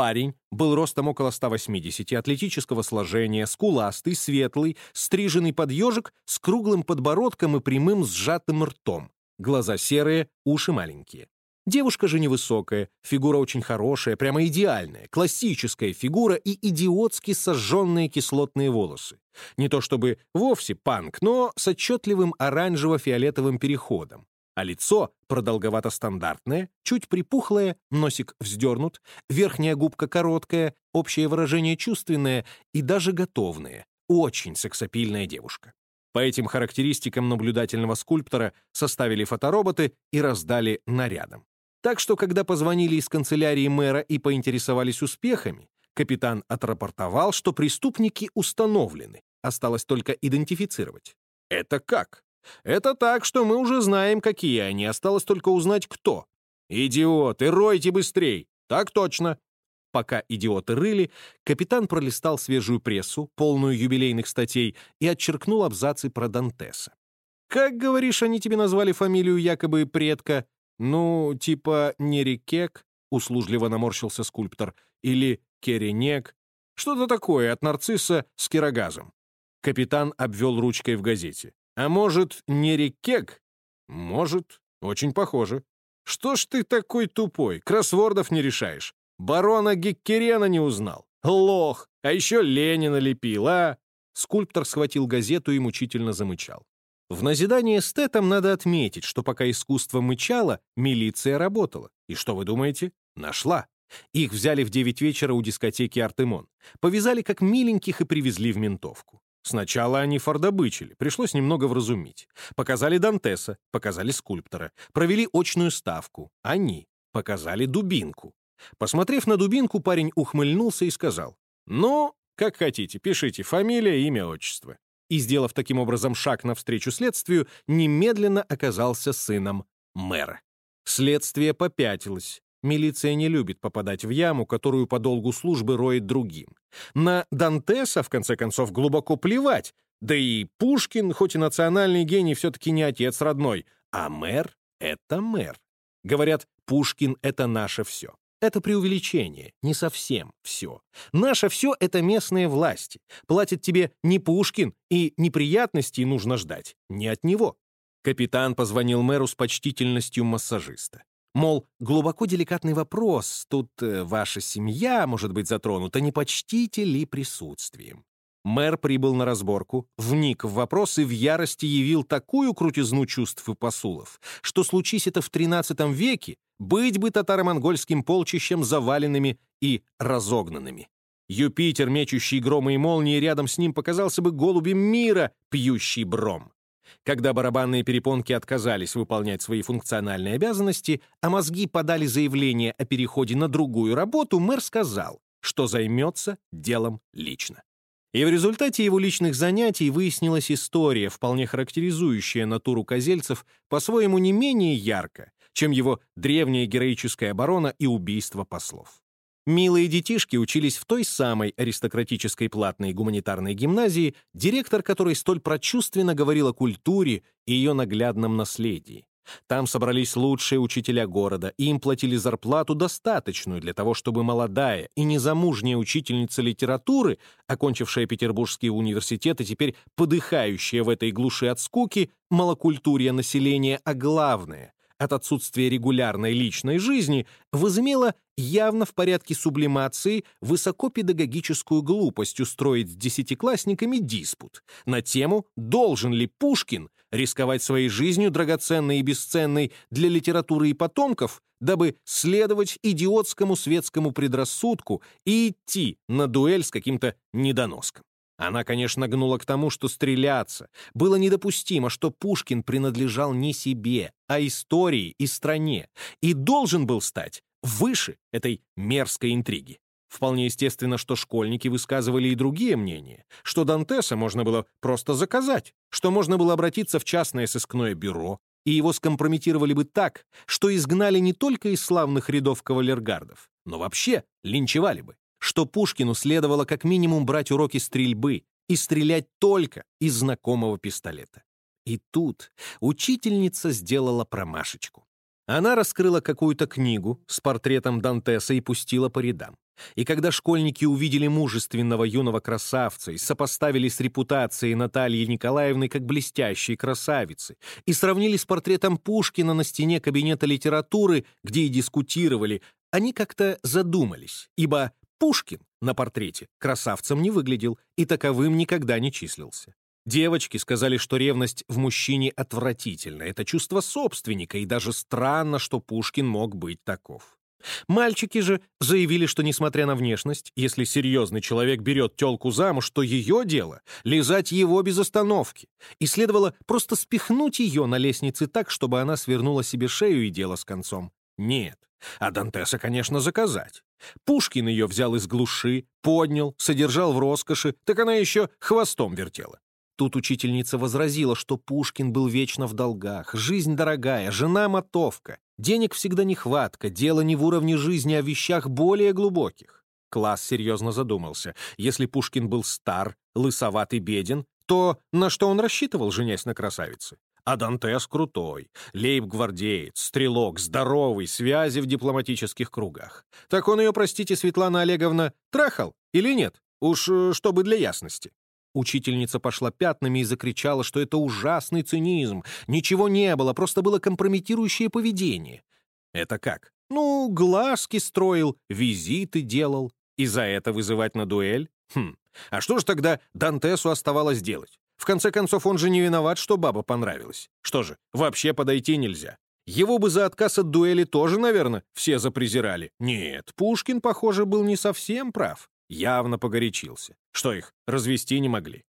Парень был ростом около 180, атлетического сложения, скуластый, светлый, стриженный под ежик, с круглым подбородком и прямым сжатым ртом. Глаза серые, уши маленькие. Девушка же невысокая, фигура очень хорошая, прямо идеальная, классическая фигура и идиотски сожженные кислотные волосы. Не то чтобы вовсе панк, но с отчетливым оранжево-фиолетовым переходом. А лицо продолговато-стандартное, чуть припухлое, носик вздернут, верхняя губка короткая, общее выражение чувственное и даже готовное. Очень сексапильная девушка. По этим характеристикам наблюдательного скульптора составили фотороботы и раздали нарядом. Так что, когда позвонили из канцелярии мэра и поинтересовались успехами, капитан отрапортовал, что преступники установлены, осталось только идентифицировать. Это как? Это так, что мы уже знаем, какие они, осталось только узнать, кто. Идиоты, ройте быстрей! Так точно. Пока идиоты рыли, капитан пролистал свежую прессу, полную юбилейных статей, и отчеркнул абзацы про Дантеса. «Как, говоришь, они тебе назвали фамилию якобы предка? «Ну, типа Нерикек», — услужливо наморщился скульптор, или Керенек. Что-то такое от нарцисса с кирогазом. Капитан обвел ручкой в газете. «А может, Нерикек?» «Может. Очень похоже. Что ж ты такой тупой? Кроссвордов не решаешь. Барона Геккерена не узнал. Лох! А еще Ленина лепил, а?» Скульптор схватил газету и мучительно замычал. В назидание эстетам надо отметить, что пока искусство мычало, милиция работала. И что вы думаете? Нашла. Их взяли в 9 вечера у дискотеки «Артемон». Повязали как миленьких и привезли в ментовку. Сначала они фордобычили, пришлось немного вразумить. Показали Дантеса, показали скульптора, провели очную ставку. Они показали дубинку. Посмотрев на дубинку, парень ухмыльнулся и сказал, «Ну, как хотите, пишите фамилия, имя, отчество и, сделав таким образом шаг навстречу следствию, немедленно оказался сыном мэра. Следствие попятилось. Милиция не любит попадать в яму, которую по долгу службы роет другим. На Дантеса, в конце концов, глубоко плевать. Да и Пушкин, хоть и национальный гений, все-таки не отец родной, а мэр — это мэр. Говорят, Пушкин — это наше все. Это преувеличение, не совсем все. Наше все — это местные власти. Платит тебе не Пушкин, и неприятностей нужно ждать не от него. Капитан позвонил мэру с почтительностью массажиста. Мол, глубоко деликатный вопрос, тут э, ваша семья может быть затронута, не почтите ли присутствием? Мэр прибыл на разборку, вник в вопрос и в ярости явил такую крутизну чувств и посулов, что случись это в XIII веке, быть бы татаро-монгольским полчищем заваленными и разогнанными. Юпитер, мечущий громы и молнии, рядом с ним показался бы голубем мира, пьющий бром. Когда барабанные перепонки отказались выполнять свои функциональные обязанности, а мозги подали заявление о переходе на другую работу, мэр сказал, что займется делом лично. И в результате его личных занятий выяснилась история, вполне характеризующая натуру козельцев по-своему не менее ярко, чем его древняя героическая оборона и убийство послов. Милые детишки учились в той самой аристократической платной гуманитарной гимназии, директор которой столь прочувственно говорил о культуре и ее наглядном наследии. Там собрались лучшие учителя города, и им платили зарплату достаточную для того, чтобы молодая и незамужняя учительница литературы, окончившая Петербургский университет и теперь подыхающая в этой глуши от скуки, малокультурья населения, а главное, от отсутствия регулярной личной жизни, возымела явно в порядке сублимации высокопедагогическую глупость устроить с десятиклассниками диспут на тему «Должен ли Пушкин рисковать своей жизнью, драгоценной и бесценной для литературы и потомков, дабы следовать идиотскому светскому предрассудку и идти на дуэль с каким-то недоноском?» Она, конечно, гнула к тому, что стреляться. Было недопустимо, что Пушкин принадлежал не себе, а истории и стране, и должен был стать выше этой мерзкой интриги. Вполне естественно, что школьники высказывали и другие мнения, что Дантеса можно было просто заказать, что можно было обратиться в частное сыскное бюро, и его скомпрометировали бы так, что изгнали не только из славных рядов кавалергардов, но вообще линчевали бы что Пушкину следовало как минимум брать уроки стрельбы и стрелять только из знакомого пистолета. И тут учительница сделала промашечку. Она раскрыла какую-то книгу с портретом Дантеса и пустила по рядам. И когда школьники увидели мужественного юного красавца и сопоставили с репутацией Натальи Николаевны как блестящей красавицы, и сравнили с портретом Пушкина на стене кабинета литературы, где и дискутировали, они как-то задумались, ибо Пушкин на портрете красавцем не выглядел и таковым никогда не числился. Девочки сказали, что ревность в мужчине отвратительна, это чувство собственника, и даже странно, что Пушкин мог быть таков. Мальчики же заявили, что, несмотря на внешность, если серьезный человек берет телку замуж, то ее дело — лизать его без остановки, и следовало просто спихнуть ее на лестнице так, чтобы она свернула себе шею и дело с концом. Нет. А Дантеса, конечно, заказать. Пушкин ее взял из глуши, поднял, содержал в роскоши, так она еще хвостом вертела. Тут учительница возразила, что Пушкин был вечно в долгах, жизнь дорогая, жена мотовка, денег всегда нехватка, дело не в уровне жизни, а в вещах более глубоких. Класс серьезно задумался. Если Пушкин был стар, лысоват и беден, то на что он рассчитывал, женясь на красавице? А Дантес крутой, лейб-гвардеец, стрелок, здоровый, связи в дипломатических кругах. Так он ее, простите, Светлана Олеговна, трахал или нет? Уж э, чтобы для ясности. Учительница пошла пятнами и закричала, что это ужасный цинизм. Ничего не было, просто было компрометирующее поведение. Это как? Ну, глазки строил, визиты делал. И за это вызывать на дуэль? Хм. А что ж тогда Дантесу оставалось делать? В конце концов, он же не виноват, что баба понравилась. Что же, вообще подойти нельзя. Его бы за отказ от дуэли тоже, наверное, все запрезирали. Нет, Пушкин, похоже, был не совсем прав. Явно погорячился. Что их, развести не могли?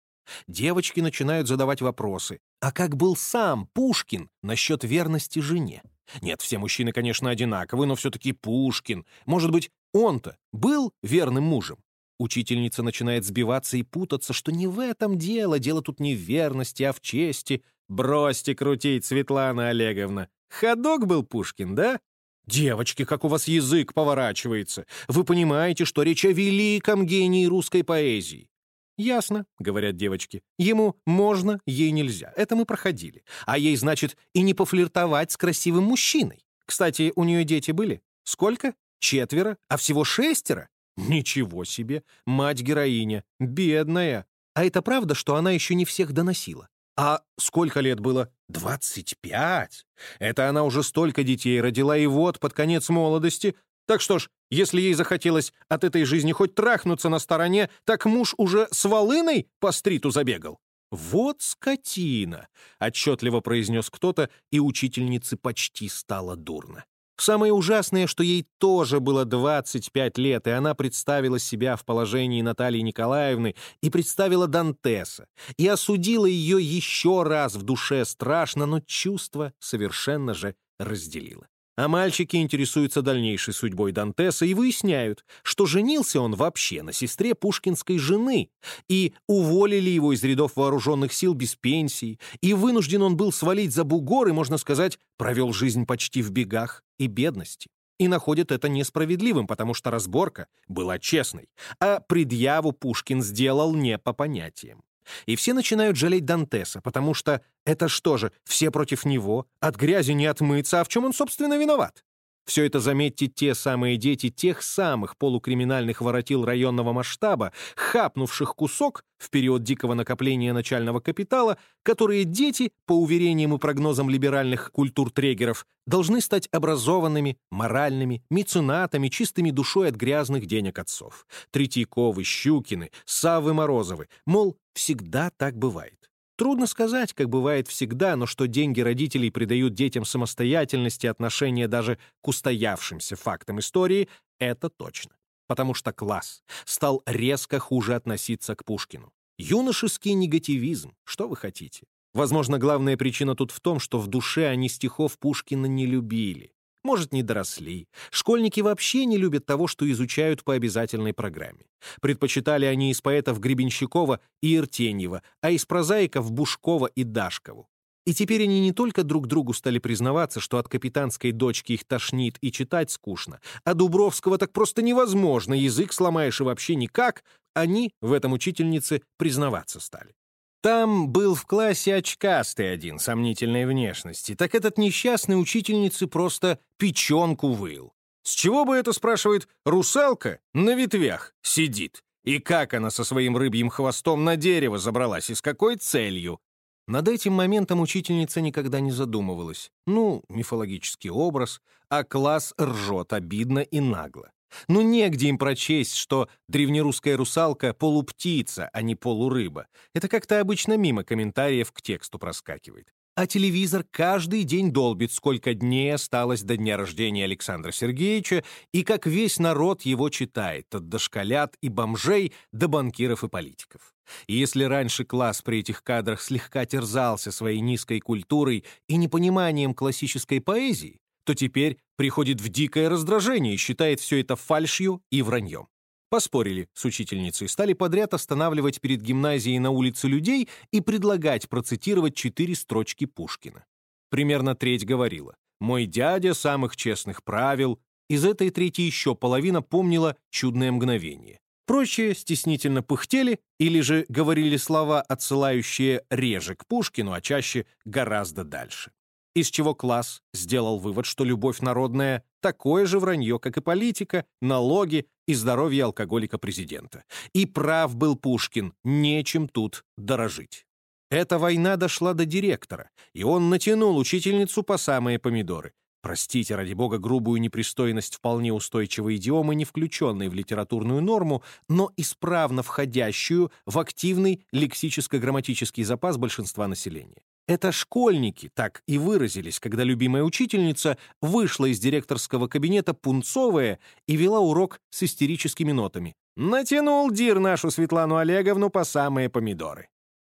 Девочки начинают задавать вопросы. А как был сам Пушкин насчет верности жене? Нет, все мужчины, конечно, одинаковы, но все-таки Пушкин. Может быть, он-то был верным мужем? Учительница начинает сбиваться и путаться, что не в этом дело, дело тут не в верности, а в чести. Бросьте крутить, Светлана Олеговна. Ходок был Пушкин, да? «Девочки, как у вас язык поворачивается! Вы понимаете, что речь о великом гении русской поэзии!» «Ясно», — говорят девочки. «Ему можно, ей нельзя. Это мы проходили. А ей, значит, и не пофлиртовать с красивым мужчиной. Кстати, у нее дети были? Сколько? Четверо? А всего шестеро? Ничего себе! Мать-героиня! Бедная! А это правда, что она еще не всех доносила? А сколько лет было? Двадцать пять. Это она уже столько детей родила, и вот, под конец молодости. Так что ж, если ей захотелось от этой жизни хоть трахнуться на стороне, так муж уже с волыной по стриту забегал. «Вот скотина!» — отчетливо произнес кто-то, и учительнице почти стало дурно. Самое ужасное, что ей тоже было 25 лет, и она представила себя в положении Натальи Николаевны и представила Дантеса, и осудила ее еще раз в душе страшно, но чувство совершенно же разделила. А мальчики интересуются дальнейшей судьбой Дантеса и выясняют, что женился он вообще на сестре пушкинской жены, и уволили его из рядов вооруженных сил без пенсии, и вынужден он был свалить за бугор и, можно сказать, провел жизнь почти в бегах и бедности. И находят это несправедливым, потому что разборка была честной, а предъяву Пушкин сделал не по понятиям. И все начинают жалеть Дантеса, потому что это что же, все против него, от грязи не отмыться, а в чем он, собственно, виноват? Все это, заметьте, те самые дети тех самых полукриминальных воротил районного масштаба, хапнувших кусок в период дикого накопления начального капитала, которые дети, по уверениям и прогнозам либеральных культуртрегеров, должны стать образованными, моральными, меценатами, чистыми душой от грязных денег отцов. Третьяковы, Щукины, Саввы Морозовы. Мол, всегда так бывает. Трудно сказать, как бывает всегда, но что деньги родителей придают детям самостоятельности отношения даже к устоявшимся фактам истории, это точно. Потому что класс стал резко хуже относиться к Пушкину. Юношеский негативизм, что вы хотите? Возможно, главная причина тут в том, что в душе они стихов Пушкина не любили. Может, не доросли. Школьники вообще не любят того, что изучают по обязательной программе. Предпочитали они из поэтов Гребенщикова и Иртеньева, а из прозаиков Бушкова и Дашкову. И теперь они не только друг другу стали признаваться, что от капитанской дочки их тошнит и читать скучно, а Дубровского так просто невозможно, язык сломаешь и вообще никак, они в этом учительнице признаваться стали. Там был в классе очкастый один, сомнительной внешности. Так этот несчастный учительницы просто печенку выл. С чего бы это, спрашивает, русалка на ветвях сидит? И как она со своим рыбьим хвостом на дерево забралась и с какой целью? Над этим моментом учительница никогда не задумывалась. Ну, мифологический образ, а класс ржет обидно и нагло. Ну, негде им прочесть, что древнерусская русалка — полуптица, а не полурыба. Это как-то обычно мимо комментариев к тексту проскакивает. А телевизор каждый день долбит, сколько дней осталось до дня рождения Александра Сергеевича и как весь народ его читает, от дошколят и бомжей до банкиров и политиков. И если раньше класс при этих кадрах слегка терзался своей низкой культурой и непониманием классической поэзии, то теперь приходит в дикое раздражение и считает все это фальшью и враньем. Поспорили с учительницей, стали подряд останавливать перед гимназией на улице людей и предлагать процитировать четыре строчки Пушкина. Примерно треть говорила «Мой дядя самых честных правил». Из этой трети еще половина помнила чудное мгновение. Прочие стеснительно пыхтели или же говорили слова, отсылающие реже к Пушкину, а чаще гораздо дальше из чего класс сделал вывод, что любовь народная — такое же вранье, как и политика, налоги и здоровье алкоголика-президента. И прав был Пушкин, нечем тут дорожить. Эта война дошла до директора, и он натянул учительницу по самые помидоры. Простите, ради бога, грубую непристойность вполне устойчивой идиомы, не включенной в литературную норму, но исправно входящую в активный лексическо-грамматический запас большинства населения. Это школьники так и выразились, когда любимая учительница вышла из директорского кабинета пунцовая и вела урок с истерическими нотами. «Натянул Дир нашу Светлану Олеговну по самые помидоры».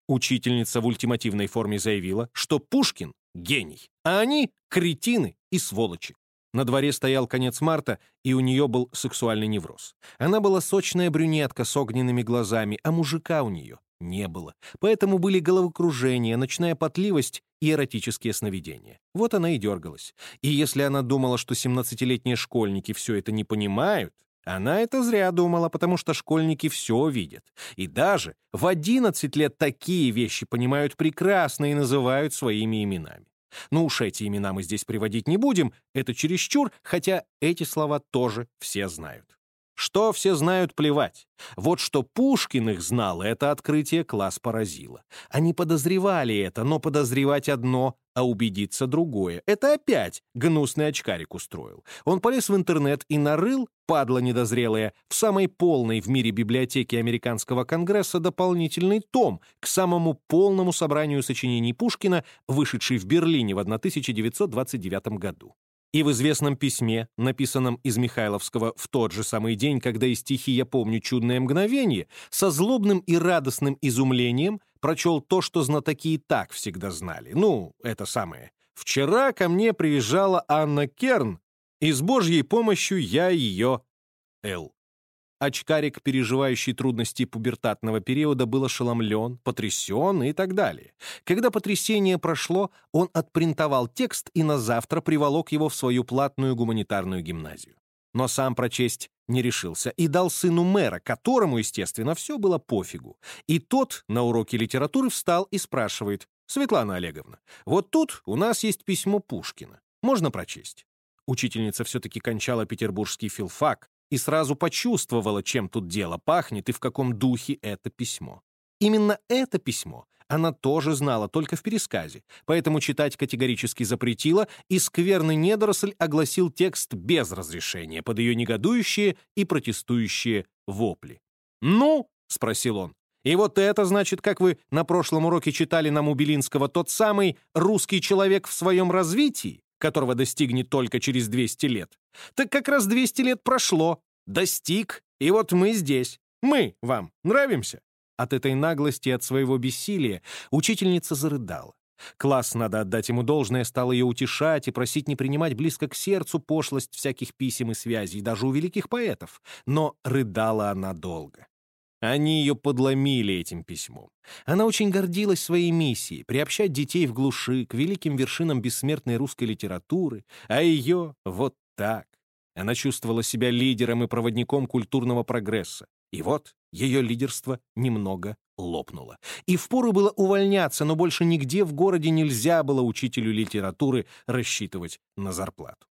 Учительница в ультимативной форме заявила, что Пушкин — гений, а они — кретины и сволочи. На дворе стоял конец марта, и у нее был сексуальный невроз. Она была сочная брюнетка с огненными глазами, а мужика у нее не было. Поэтому были головокружения, ночная потливость и эротические сновидения. Вот она и дергалась. И если она думала, что 17-летние школьники все это не понимают, она это зря думала, потому что школьники все видят. И даже в 11 лет такие вещи понимают прекрасно и называют своими именами. Ну уж эти имена мы здесь приводить не будем, это чересчур, хотя эти слова тоже все знают. Что все знают, плевать. Вот что Пушкин их знал, это открытие класс поразило. Они подозревали это, но подозревать одно, а убедиться другое. Это опять гнусный очкарик устроил. Он полез в интернет и нарыл, падла недозрелая, в самой полной в мире библиотеке Американского конгресса дополнительный том к самому полному собранию сочинений Пушкина, вышедший в Берлине в 1929 году. И в известном письме, написанном из Михайловского в тот же самый день, когда из стихи «Я помню чудное мгновение», со злобным и радостным изумлением прочел то, что знатоки и так всегда знали. Ну, это самое. «Вчера ко мне приезжала Анна Керн, и с Божьей помощью я ее...» Л. Очкарик, переживающий трудности пубертатного периода, был ошеломлен, потрясен и так далее. Когда потрясение прошло, он отпринтовал текст и на завтра приволок его в свою платную гуманитарную гимназию. Но сам прочесть не решился и дал сыну мэра, которому, естественно, все было пофигу. И тот на уроке литературы встал и спрашивает, «Светлана Олеговна, вот тут у нас есть письмо Пушкина. Можно прочесть?» Учительница все-таки кончала петербургский филфак, и сразу почувствовала, чем тут дело пахнет и в каком духе это письмо. Именно это письмо она тоже знала, только в пересказе, поэтому читать категорически запретила, и скверный недоросль огласил текст без разрешения под ее негодующие и протестующие вопли. «Ну?» — спросил он. «И вот это, значит, как вы на прошлом уроке читали нам у Белинского, тот самый русский человек в своем развитии? которого достигнет только через 200 лет. Так как раз 200 лет прошло, достиг, и вот мы здесь. Мы вам нравимся?» От этой наглости и от своего бессилия учительница зарыдала. Класс, надо отдать ему должное, стал ее утешать и просить не принимать близко к сердцу пошлость всяких писем и связей, даже у великих поэтов. Но рыдала она долго. Они ее подломили этим письмом. Она очень гордилась своей миссией — приобщать детей в глуши к великим вершинам бессмертной русской литературы, а ее вот так. Она чувствовала себя лидером и проводником культурного прогресса. И вот ее лидерство немного лопнула. И впору было увольняться, но больше нигде в городе нельзя было учителю литературы рассчитывать на зарплату.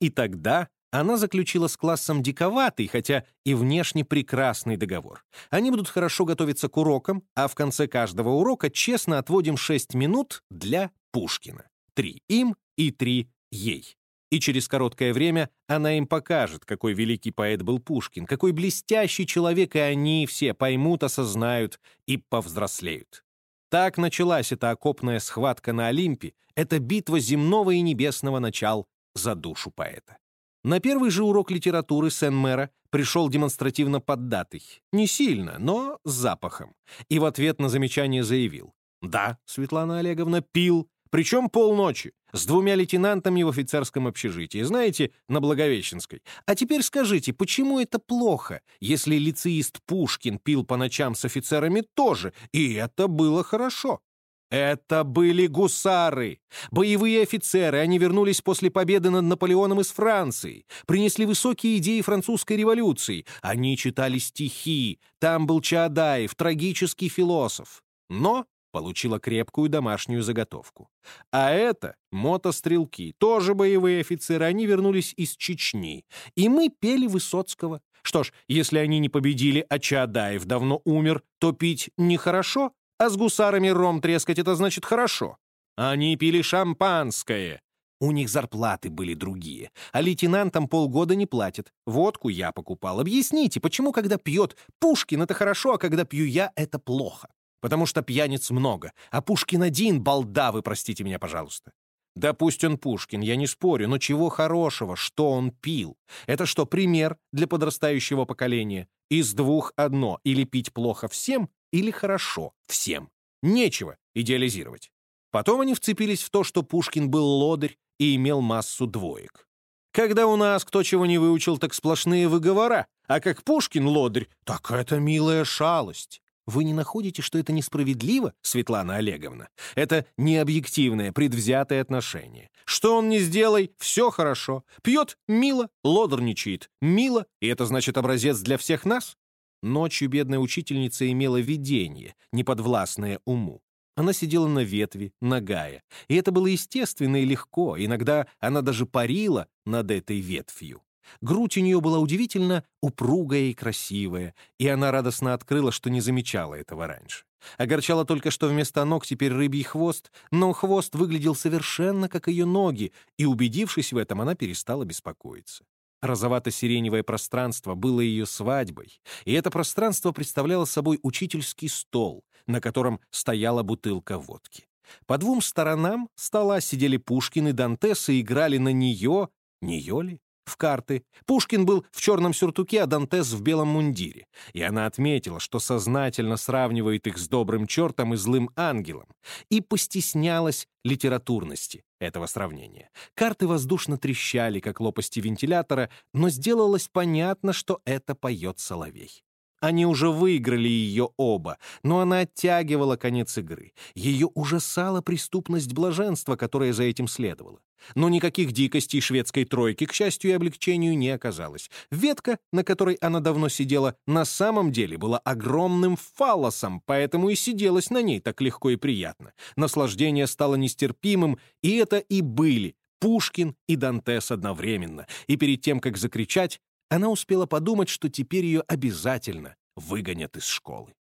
И тогда она заключила с классом диковатый, хотя и внешне прекрасный договор. Они будут хорошо готовиться к урокам, а в конце каждого урока честно отводим 6 минут для Пушкина. Три им и три ей. И через короткое время она им покажет, какой великий поэт был Пушкин, какой блестящий человек, и они все поймут, осознают и повзрослеют. Так началась эта окопная схватка на Олимпе, эта битва земного и небесного начал за душу поэта. На первый же урок литературы Сен-Мэра пришел демонстративно поддатый. Не сильно, но с запахом. И в ответ на замечание заявил. «Да, Светлана Олеговна, пил, причем полночи, с двумя лейтенантами в офицерском общежитии, знаете, на Благовещенской. А теперь скажите, почему это плохо, если лицеист Пушкин пил по ночам с офицерами тоже, и это было хорошо? Это были гусары, боевые офицеры. Они вернулись после победы над Наполеоном из Франции, принесли высокие идеи французской революции. Они читали стихи. Там был Чаадаев, трагический философ. Но получила крепкую домашнюю заготовку. А это мотострелки, тоже боевые офицеры. Они вернулись из Чечни. И мы пели Высоцкого. Что ж, если они не победили, а Чаадаев давно умер, то пить нехорошо, а с гусарами ром трескать — это значит хорошо. Они пили шампанское. У них зарплаты были другие, а лейтенантам полгода не платят. Водку я покупал. Объясните, почему, когда пьет Пушкин, это хорошо, а когда пью я, это плохо? Потому что пьяниц много, а Пушкин один, балда, вы простите меня, пожалуйста. Да пусть он Пушкин, я не спорю, но чего хорошего, что он пил? Это что, пример для подрастающего поколения? Из двух одно, или пить плохо всем, или хорошо всем. Нечего идеализировать. Потом они вцепились в то, что Пушкин был лодырь и имел массу двоек. Когда у нас кто чего не выучил, так сплошные выговора, а как Пушкин лодырь, так это милая шалость. Вы не находите, что это несправедливо, Светлана Олеговна? Это необъективное, предвзятое отношение. Что он не сделай, все хорошо. Пьет — мило, лодорничает — мило, и это значит образец для всех нас? Ночью бедная учительница имела видение, неподвластное уму. Она сидела на ветви, нагая, и это было естественно и легко, иногда она даже парила над этой ветвью. Грудь у нее была удивительно упругая и красивая, и она радостно открыла, что не замечала этого раньше. Огорчало только, что вместо ног теперь рыбий хвост, но хвост выглядел совершенно как ее ноги, и, убедившись в этом, она перестала беспокоиться. Розовато-сиреневое пространство было ее свадьбой, и это пространство представляло собой учительский стол, на котором стояла бутылка водки. По двум сторонам стола сидели Пушкин и Дантес и играли на нее, нее ли? В карты. Пушкин был в черном сюртуке, а Дантес в белом мундире. И она отметила, что сознательно сравнивает их с добрым чертом и злым ангелом. И постеснялась литературности этого сравнения. Карты воздушно трещали, как лопасти вентилятора, но сделалось понятно, что это поет соловей. Они уже выиграли ее оба, но она оттягивала конец игры. Ее ужасала преступность блаженства, которая за этим следовала. Но никаких дикостей шведской тройки, к счастью и облегчению, не оказалось. Ветка, на которой она давно сидела, на самом деле была огромным фаллосом, поэтому и сиделась на ней так легко и приятно. Наслаждение стало нестерпимым, и это и были Пушкин и Дантес одновременно. И перед тем, как закричать, она успела подумать, что теперь ее обязательно выгонят из школы.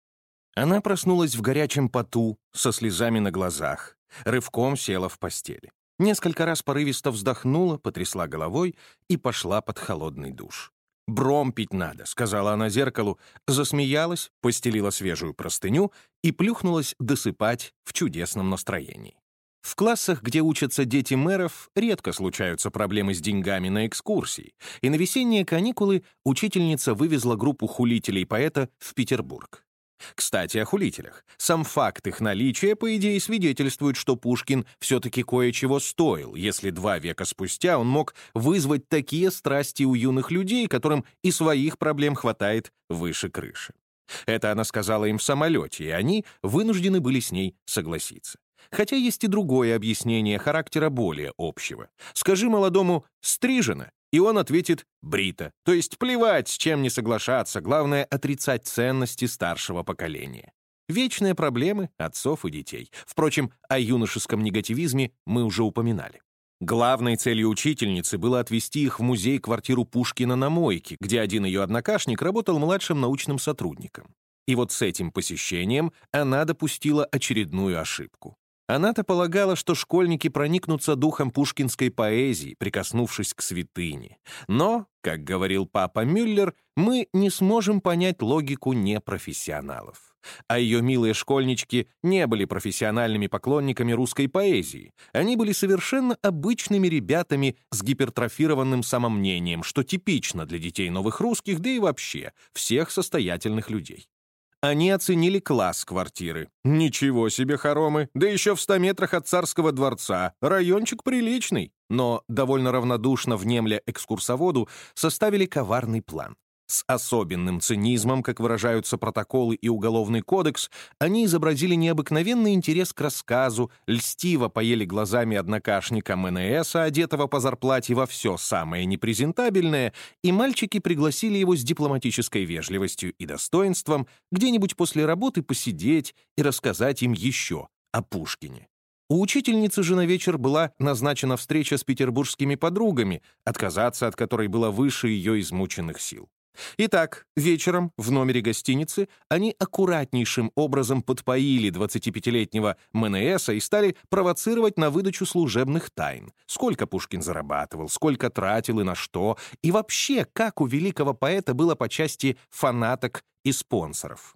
Она проснулась в горячем поту, со слезами на глазах, рывком села в постели. Несколько раз порывисто вздохнула, потрясла головой и пошла под холодный душ. «Бром пить надо», — сказала она зеркалу, засмеялась, постелила свежую простыню и плюхнулась досыпать в чудесном настроении. В классах, где учатся дети мэров, редко случаются проблемы с деньгами на экскурсии, и на весенние каникулы учительница вывезла группу хулителей поэта в Петербург. Кстати, о хулителях. Сам факт их наличия, по идее, свидетельствует, что Пушкин все-таки кое-чего стоил, если два века спустя он мог вызвать такие страсти у юных людей, которым и своих проблем хватает выше крыши. Это она сказала им в самолете, и они вынуждены были с ней согласиться. Хотя есть и другое объяснение характера более общего. Скажи молодому «стрижено», и он ответит «брито». То есть плевать, с чем не соглашаться, главное — отрицать ценности старшего поколения. Вечные проблемы отцов и детей. Впрочем, о юношеском негативизме мы уже упоминали. Главной целью учительницы было отвезти их в музей-квартиру Пушкина на Мойке, где один ее однокашник работал младшим научным сотрудником. И вот с этим посещением она допустила очередную ошибку. Она-то полагала, что школьники проникнутся духом пушкинской поэзии, прикоснувшись к святыне. Но, как говорил папа Мюллер, мы не сможем понять логику непрофессионалов. А ее милые школьнички не были профессиональными поклонниками русской поэзии. Они были совершенно обычными ребятами с гипертрофированным самомнением, что типично для детей новых русских, да и вообще всех состоятельных людей. Они оценили класс квартиры. Ничего себе хоромы, да еще в 100 метрах от царского дворца. Райончик приличный. Но, довольно равнодушно внемля экскурсоводу, составили коварный план. С особенным цинизмом, как выражаются протоколы и уголовный кодекс, они изобразили необыкновенный интерес к рассказу, льстиво поели глазами однокашника МНС, одетого по зарплате во все самое непрезентабельное, и мальчики пригласили его с дипломатической вежливостью и достоинством где-нибудь после работы посидеть и рассказать им еще о Пушкине. У учительницы же на вечер была назначена встреча с петербургскими подругами, отказаться от которой было выше ее измученных сил. Итак, вечером в номере гостиницы они аккуратнейшим образом подпоили 25-летнего МНСа и стали провоцировать на выдачу служебных тайн. Сколько Пушкин зарабатывал, сколько тратил и на что, и вообще, как у великого поэта было по части фанаток и спонсоров.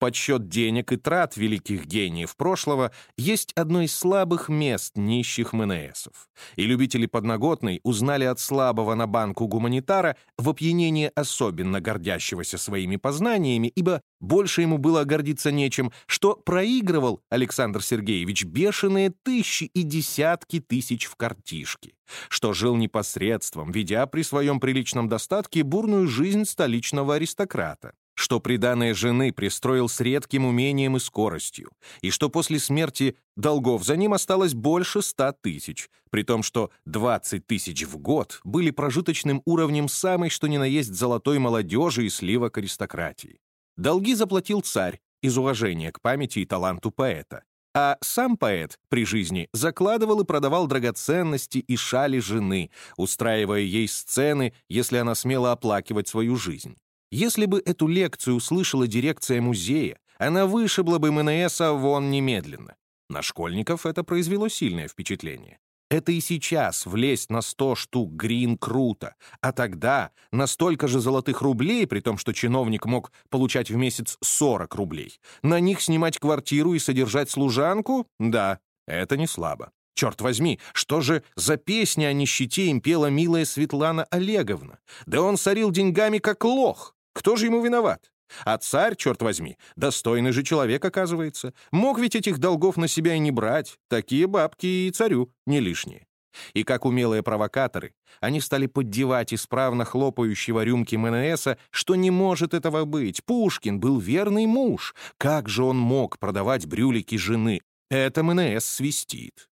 Подсчет денег и трат великих гениев прошлого есть одно из слабых мест нищих МНСов. И любители подноготной узнали от слабого на банку гуманитара в опьянении особенно гордящегося своими познаниями, ибо больше ему было гордиться нечем, что проигрывал Александр Сергеевич бешеные тысячи и десятки тысяч в картишке, что жил непосредством, ведя при своем приличном достатке бурную жизнь столичного аристократа что приданное жены пристроил с редким умением и скоростью, и что после смерти долгов за ним осталось больше ста тысяч, при том, что 20 тысяч в год были прожиточным уровнем самой что ни на есть золотой молодежи и сливок аристократии. Долги заплатил царь из уважения к памяти и таланту поэта, а сам поэт при жизни закладывал и продавал драгоценности и шали жены, устраивая ей сцены, если она смела оплакивать свою жизнь. Если бы эту лекцию услышала дирекция музея, она вышибла бы МНСа вон немедленно. На школьников это произвело сильное впечатление. Это и сейчас влезть на 100 штук грин круто, а тогда на столько же золотых рублей, при том, что чиновник мог получать в месяц 40 рублей, на них снимать квартиру и содержать служанку? Да, это не слабо. Черт возьми, что же за песни о нищете им пела милая Светлана Олеговна? Да он сорил деньгами как лох. Кто же ему виноват? А царь, черт возьми, достойный же человек, оказывается. Мог ведь этих долгов на себя и не брать. Такие бабки и царю не лишние. И как умелые провокаторы, они стали поддевать исправно хлопающего рюмки МНСа, что не может этого быть. Пушкин был верный муж. Как же он мог продавать брюлики жены? Это МНС свистит.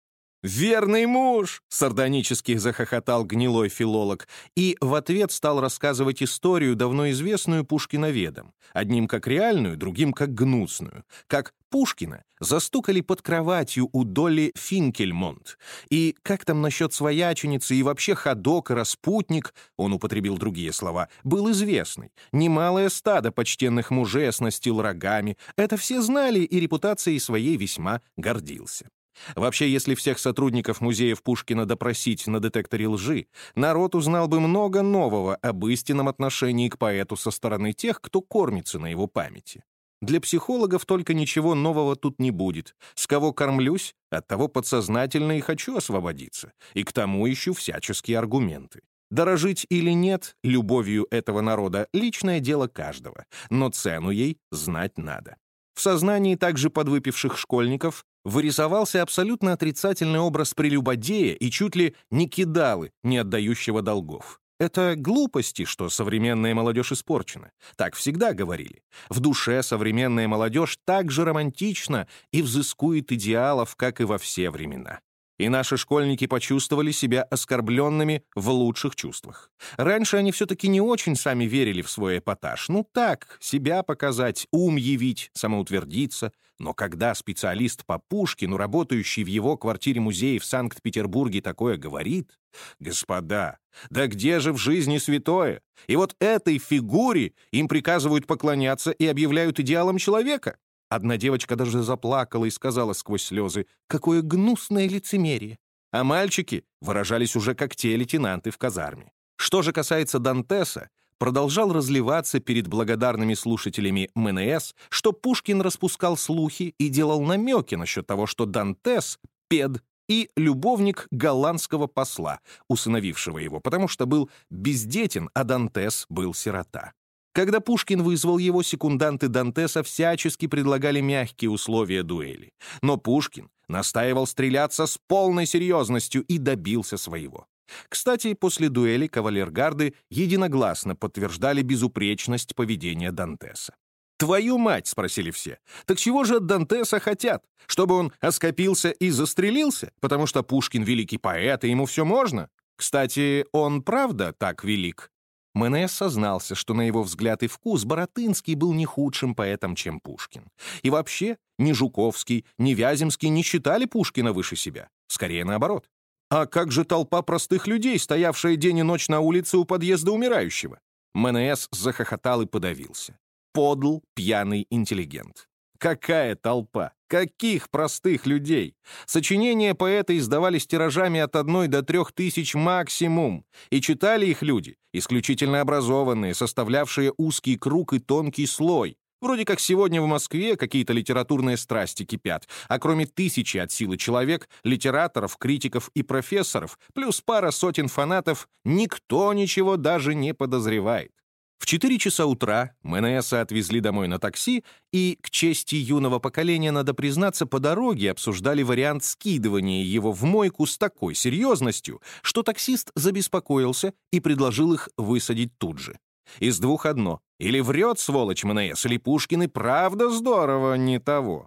«Верный муж!» — сардонически захохотал гнилой филолог и в ответ стал рассказывать историю, давно известную пушкиноведам, одним как реальную, другим как гнусную, как Пушкина застукали под кроватью у Долли Финкельмонт, и как там насчет свояченицы и вообще ходок распутник, он употребил другие слова, был известный. Немалое стадо почтенных мужей оснастил рогами, это все знали и репутацией своей весьма гордился. Вообще, если всех сотрудников музеев Пушкина допросить на детекторе лжи, народ узнал бы много нового об истинном отношении к поэту со стороны тех, кто кормится на его памяти. Для психологов только ничего нового тут не будет. С кого кормлюсь, от того подсознательно и хочу освободиться. И к тому ищу всяческие аргументы. Дорожить или нет любовью этого народа — личное дело каждого, но цену ей знать надо. В сознании также подвыпивших школьников вырисовался абсолютно отрицательный образ прелюбодея и чуть ли не кидалы, не отдающего долгов. Это глупости, что современная молодежь испорчена. Так всегда говорили. В душе современная молодежь так же романтична и взыскует идеалов, как и во все времена. И наши школьники почувствовали себя оскорбленными в лучших чувствах. Раньше они все-таки не очень сами верили в свой эпатаж. Ну так, себя показать, ум явить, самоутвердиться. Но когда специалист по Пушкину, работающий в его квартире-музее в Санкт-Петербурге, такое говорит, господа, да где же в жизни святое? И вот этой фигуре им приказывают поклоняться и объявляют идеалом человека. Одна девочка даже заплакала и сказала сквозь слезы, «Какое гнусное лицемерие!» А мальчики выражались уже как те лейтенанты в казарме. Что же касается Дантеса, продолжал разливаться перед благодарными слушателями МНС, что Пушкин распускал слухи и делал намеки насчет того, что Дантес — пед и любовник голландского посла, усыновившего его, потому что был бездетен, а Дантес был сирота. Когда Пушкин вызвал его, секунданты Дантеса всячески предлагали мягкие условия дуэли. Но Пушкин настаивал стреляться с полной серьезностью и добился своего. Кстати, после дуэли кавалергарды единогласно подтверждали безупречность поведения Дантеса. «Твою мать!» — спросили все. «Так чего же от Дантеса хотят? Чтобы он оскопился и застрелился? Потому что Пушкин великий поэт, и ему все можно? Кстати, он правда так велик?» Мене сознался, что на его взгляд и вкус Боротынский был не худшим поэтом, чем Пушкин. И вообще, ни Жуковский, ни Вяземский не считали Пушкина выше себя. Скорее наоборот. А как же толпа простых людей, стоявшая день и ночь на улице у подъезда умирающего? МНС захохотал и подавился. Подл, пьяный интеллигент. Какая толпа? Каких простых людей? Сочинения поэта издавались тиражами от одной до трех тысяч максимум, и читали их люди, исключительно образованные, составлявшие узкий круг и тонкий слой. Вроде как сегодня в Москве какие-то литературные страсти кипят, а кроме тысячи от силы человек, литераторов, критиков и профессоров, плюс пара сотен фанатов, никто ничего даже не подозревает. В 4 часа утра МНСа отвезли домой на такси, и, к чести юного поколения, надо признаться, по дороге обсуждали вариант скидывания его в мойку с такой серьезностью, что таксист забеспокоился и предложил их высадить тут же. Из двух одно. Или врет, сволочь МНС, или Пушкин и правда здорово не того.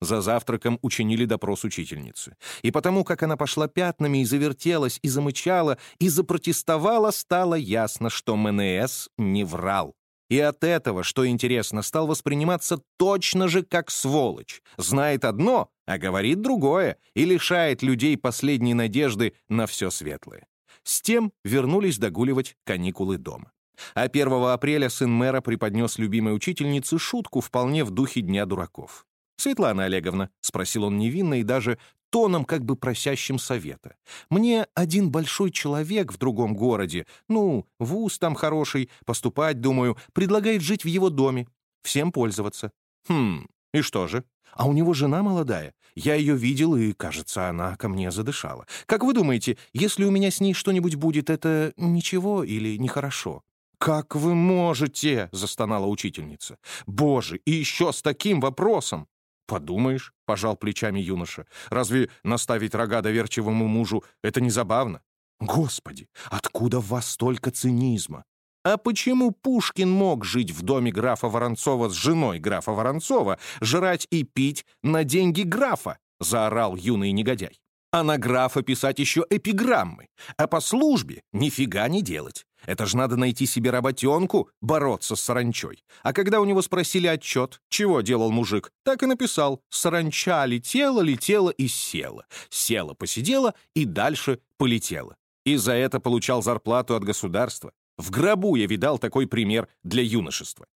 За завтраком учинили допрос учительницы. И потому, как она пошла пятнами и завертелась, и замычала, и запротестовала, стало ясно, что МНС не врал. И от этого, что интересно, стал восприниматься точно же как сволочь. Знает одно, а говорит другое, и лишает людей последней надежды на все светлое. С тем вернулись догуливать каникулы дома. А 1 апреля сын мэра преподнес любимой учительнице шутку вполне в духе Дня дураков. «Светлана Олеговна», — спросил он невинно и даже тоном как бы просящим совета. «Мне один большой человек в другом городе, ну, вуз там хороший, поступать, думаю, предлагает жить в его доме, всем пользоваться». «Хм, и что же? А у него жена молодая. Я ее видел, и, кажется, она ко мне задышала. Как вы думаете, если у меня с ней что-нибудь будет, это ничего или нехорошо?» «Как вы можете?» — застонала учительница. «Боже, и еще с таким вопросом!» «Подумаешь», — пожал плечами юноша, «разве наставить рога доверчивому мужу — это не забавно?» «Господи, откуда в вас столько цинизма? А почему Пушкин мог жить в доме графа Воронцова с женой графа Воронцова, жрать и пить на деньги графа?» — заорал юный негодяй. «А на графа писать еще эпиграммы, а по службе нифига не делать. Это ж надо найти себе работенку, бороться с саранчой. А когда у него спросили отчет, чего делал мужик, так и написал «Саранча летела, летела и села. Села, посидела и дальше полетела». И за это получал зарплату от государства. В гробу я видал такой пример для юношества.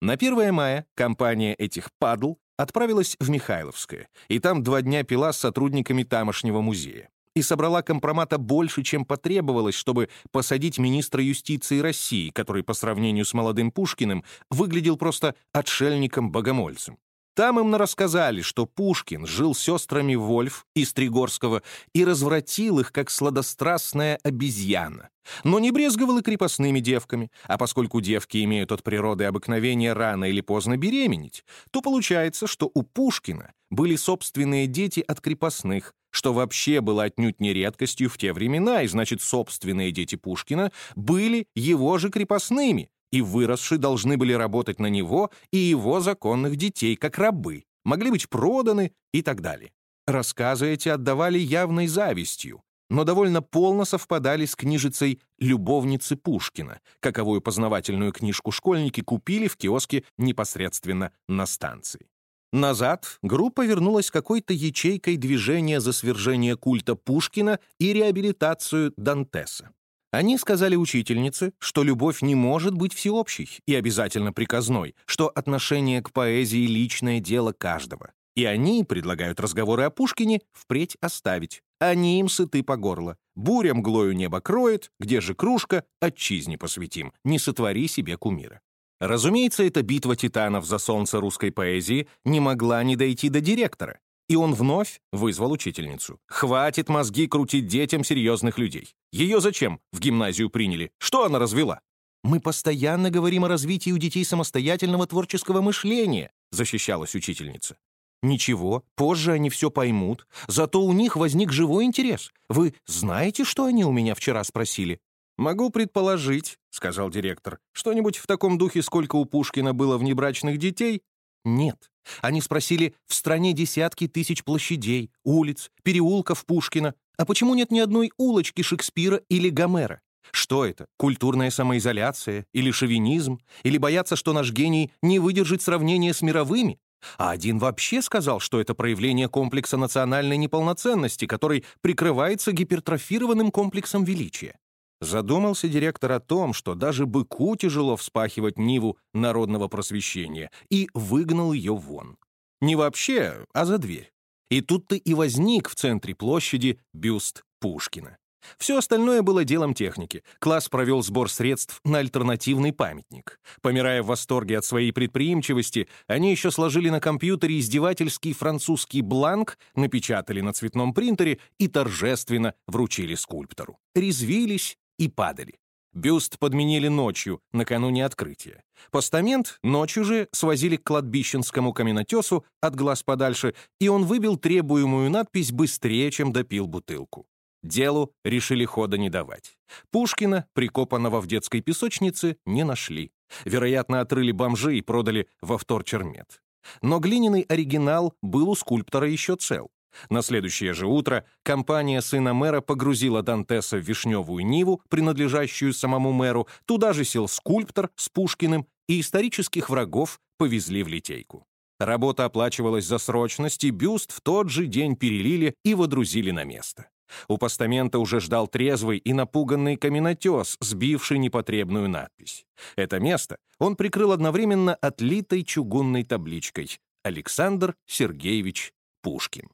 На 1 мая компания этих падл отправилась в Михайловское, и там два дня пила с сотрудниками тамошнего музея и собрала компромата больше, чем потребовалось, чтобы посадить министра юстиции России, который по сравнению с молодым Пушкиным выглядел просто отшельником-богомольцем. Там им рассказали, что Пушкин жил с сестрами Вольф из Тригорского и развратил их, как сладострастная обезьяна. Но не брезговал и крепостными девками, а поскольку девки имеют от природы обыкновение рано или поздно беременеть, то получается, что у Пушкина были собственные дети от крепостных, что вообще было отнюдь не редкостью в те времена, и значит, собственные дети Пушкина были его же крепостными, и выросшие должны были работать на него и его законных детей, как рабы, могли быть проданы и так далее. Рассказы эти отдавали явной завистью, но довольно полно совпадали с книжицей «Любовницы Пушкина», каковую познавательную книжку школьники купили в киоске непосредственно на станции. Назад группа вернулась какой-то ячейкой движения за свержение культа Пушкина и реабилитацию Дантеса. Они сказали учительнице, что любовь не может быть всеобщей и обязательно приказной, что отношение к поэзии — личное дело каждого. И они предлагают разговоры о Пушкине впредь оставить. Они им сыты по горло. Буря мглою небо кроет, где же кружка, отчизне посвятим, не сотвори себе кумира. Разумеется, эта битва титанов за солнце русской поэзии не могла не дойти до директора, и он вновь вызвал учительницу. «Хватит мозги крутить детям серьезных людей. Ее зачем в гимназию приняли? Что она развела?» «Мы постоянно говорим о развитии у детей самостоятельного творческого мышления», защищалась учительница. «Ничего, позже они все поймут. Зато у них возник живой интерес. Вы знаете, что они у меня вчера спросили? «Могу предположить», — сказал директор, «что-нибудь в таком духе, сколько у Пушкина было внебрачных детей?» «Нет». Они спросили, в стране десятки тысяч площадей, улиц, переулков Пушкина. А почему нет ни одной улочки Шекспира или Гомера? Что это? Культурная самоизоляция? Или шовинизм? Или боятся, что наш гений не выдержит сравнения с мировыми? А один вообще сказал, что это проявление комплекса национальной неполноценности, который прикрывается гипертрофированным комплексом величия. Задумался директор о том, что даже быку тяжело вспахивать ниву народного просвещения, и выгнал ее вон. Не вообще, а за дверь. И тут-то и возник в центре площади бюст Пушкина. Все остальное было делом техники. Класс провел сбор средств на альтернативный памятник. Помирая в восторге от своей предприимчивости, они еще сложили на компьютере издевательский французский бланк, напечатали на цветном принтере и торжественно вручили скульптору. Резвились и падали. Бюст подменили ночью, накануне открытия. Постамент ночью же свозили к кладбищенскому каменотесу от глаз подальше, и он выбил требуемую надпись быстрее, чем допил бутылку. Делу решили хода не давать. Пушкина, прикопанного в детской песочнице, не нашли. Вероятно, отрыли бомжи и продали во вторчермет. Но глиняный оригинал был у скульптора еще цел. На следующее же утро компания сына мэра погрузила Дантеса в вишневую Ниву, принадлежащую самому мэру, туда же сел скульптор с Пушкиным, и исторических врагов повезли в литейку. Работа оплачивалась за срочность, и бюст в тот же день перелили и водрузили на место. У постамента уже ждал трезвый и напуганный каменотес, сбивший непотребную надпись. Это место он прикрыл одновременно отлитой чугунной табличкой «Александр Сергеевич Пушкин».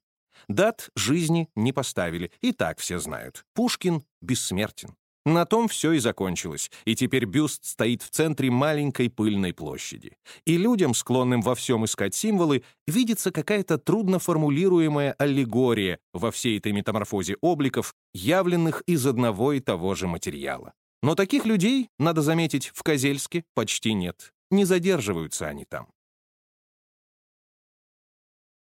Дат жизни не поставили, и так все знают. Пушкин бессмертен. На том все и закончилось, и теперь бюст стоит в центре маленькой пыльной площади. И людям, склонным во всем искать символы, видится какая-то трудно формулируемая аллегория во всей этой метаморфозе обликов, явленных из одного и того же материала. Но таких людей, надо заметить, в Козельске почти нет. Не задерживаются они там.